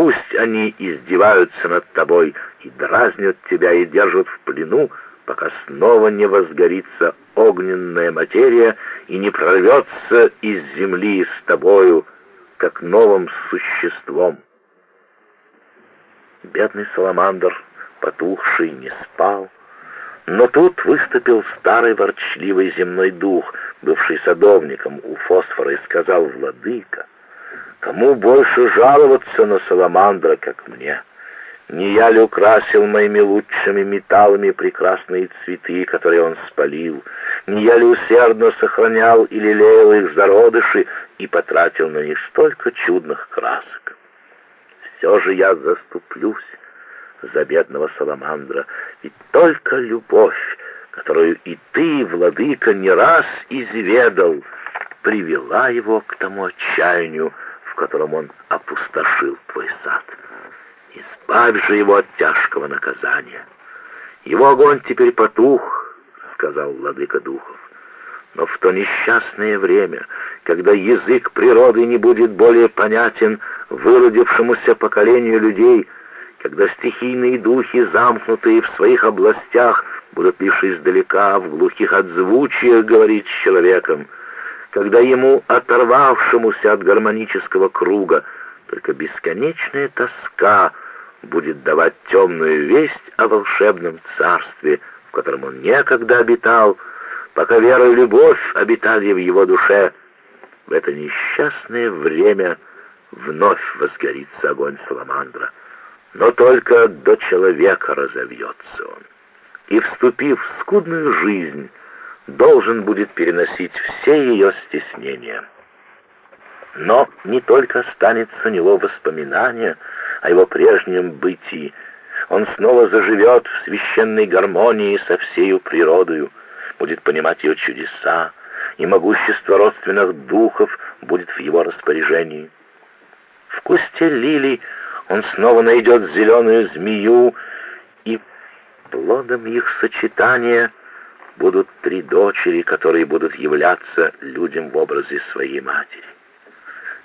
Пусть они издеваются над тобой и дразнят тебя и держат в плену, пока снова не возгорится огненная материя и не прорвется из земли с тобою, как новым существом. Бедный Саламандр, потухший, не спал, но тут выступил старый ворчливый земной дух, бывший садовником у фосфора, и сказал «Владыка, кому больше жаловаться на Саламандра, как мне?» Не я ли украсил моими лучшими металлами прекрасные цветы, которые он спалил? Не я ли усердно сохранял и лелеял их зародыши и потратил на них столько чудных красок? Все же я заступлюсь за бедного Саламандра, ведь только любовь, которую и ты, владыка, не раз изведал, привела его к тому отчаянию, в котором он опустошил твой сад. Избавь же его от тяжкого наказания. Его огонь теперь потух, сказал владыка духов. Но в то несчастное время, когда язык природы не будет более понятен выродившемуся поколению людей, когда стихийные духи, замкнутые в своих областях, будут лишь издалека, в глухих отзвучиях говорить с человеком, когда ему, оторвавшемуся от гармонического круга, только бесконечная тоска будет давать темную весть о волшебном царстве, в котором он некогда обитал, пока вера и любовь обитали в его душе. В это несчастное время вновь возгорится огонь Саламандра, но только до человека разовьется он. И, вступив в скудную жизнь, должен будет переносить все ее стеснения. Но не только останется у него воспоминание о его прежнем бытии, он снова заживет в священной гармонии со всею природою, будет понимать ее чудеса, и могущество родственных духов будет в его распоряжении. В кусте лилий он снова найдет зеленую змею, и плодом их сочетания будут три дочери, которые будут являться людям в образе своей матери.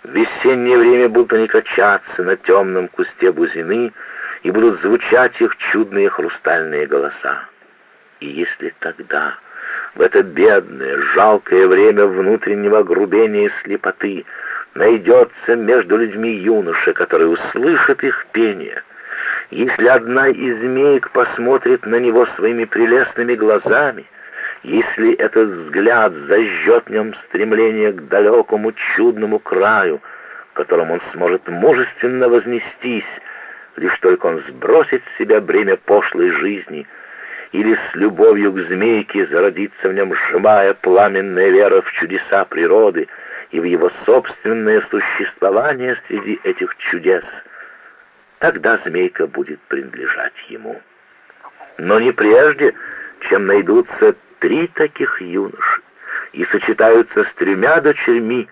В весеннее время будут они качаться на темном кусте бузины, и будут звучать их чудные хрустальные голоса. И если тогда, в это бедное, жалкое время внутреннего грубения и слепоты, найдется между людьми юноша, который услышит их пение, если одна из змеек посмотрит на него своими прелестными глазами, если этот взгляд зажжет в нем стремление к далекому чудному краю, к которому он сможет мужественно вознестись, лишь только он сбросит с себя бремя пошлой жизни, или с любовью к змейке зародится в нем сжимая пламенная вера в чудеса природы и в его собственное существование среди этих чудес, тогда змейка будет принадлежать ему. Но не прежде, чем найдутся три таких юноши и сочетаются с тремя дочерьми,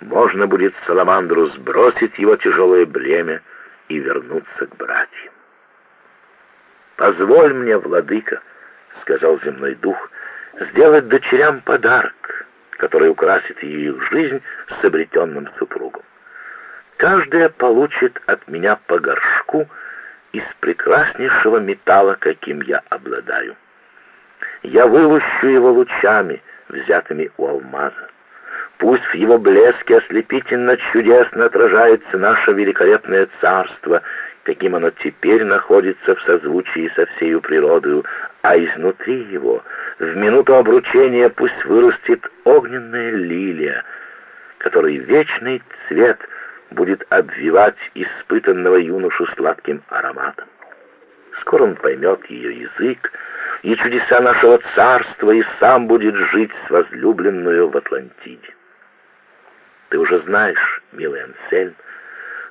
можно будет Саламандру сбросить его тяжелое бремя и вернуться к братьям. «Позволь мне, владыка», — сказал земной дух, — «сделать дочерям подарок, который украсит их жизнь с обретенным супругом. Каждая получит от меня по горшку из прекраснейшего металла, каким я обладаю. Я вылущу его лучами, взятыми у алмаза. Пусть в его блеске ослепительно чудесно отражается наше великолепное царство, каким оно теперь находится в созвучии со всею природою, а изнутри его, в минуту обручения, пусть вырастет огненная лилия, которой вечный цвет будет обвивать испытанного юношу сладким ароматом. Скоро он поймет ее язык, и чудеса нашего царства, и сам будет жить с возлюбленную в Атлантиде. Ты уже знаешь, милый Ансельм,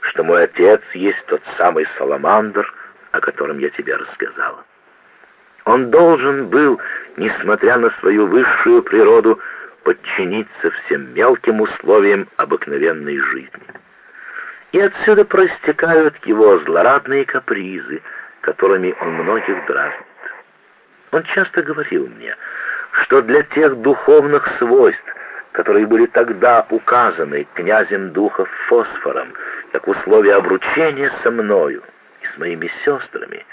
что мой отец есть тот самый Саламандр, о котором я тебе рассказала. Он должен был, несмотря на свою высшую природу, подчиниться всем мелким условиям обыкновенной жизни. И отсюда проистекают его злорадные капризы, которыми он многих дразнит. Он часто говорил мне, что для тех духовных свойств, которые были тогда указаны князем духов фосфором, как условие обручения со мною и с моими сестрами,